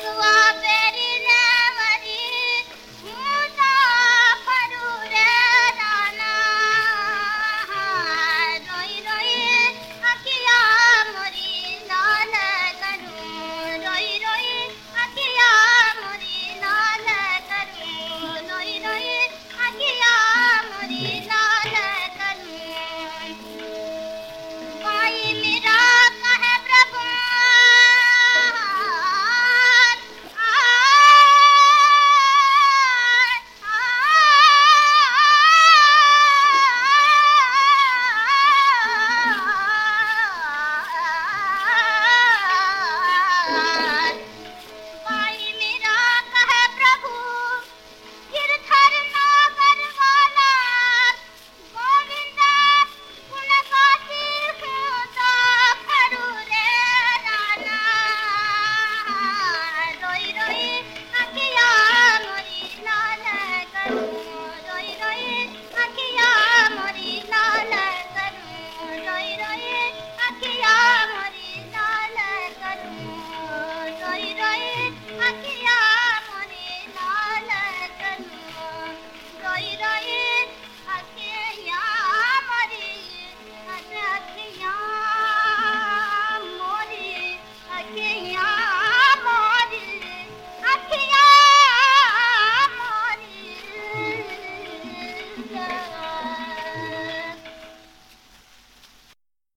Bye,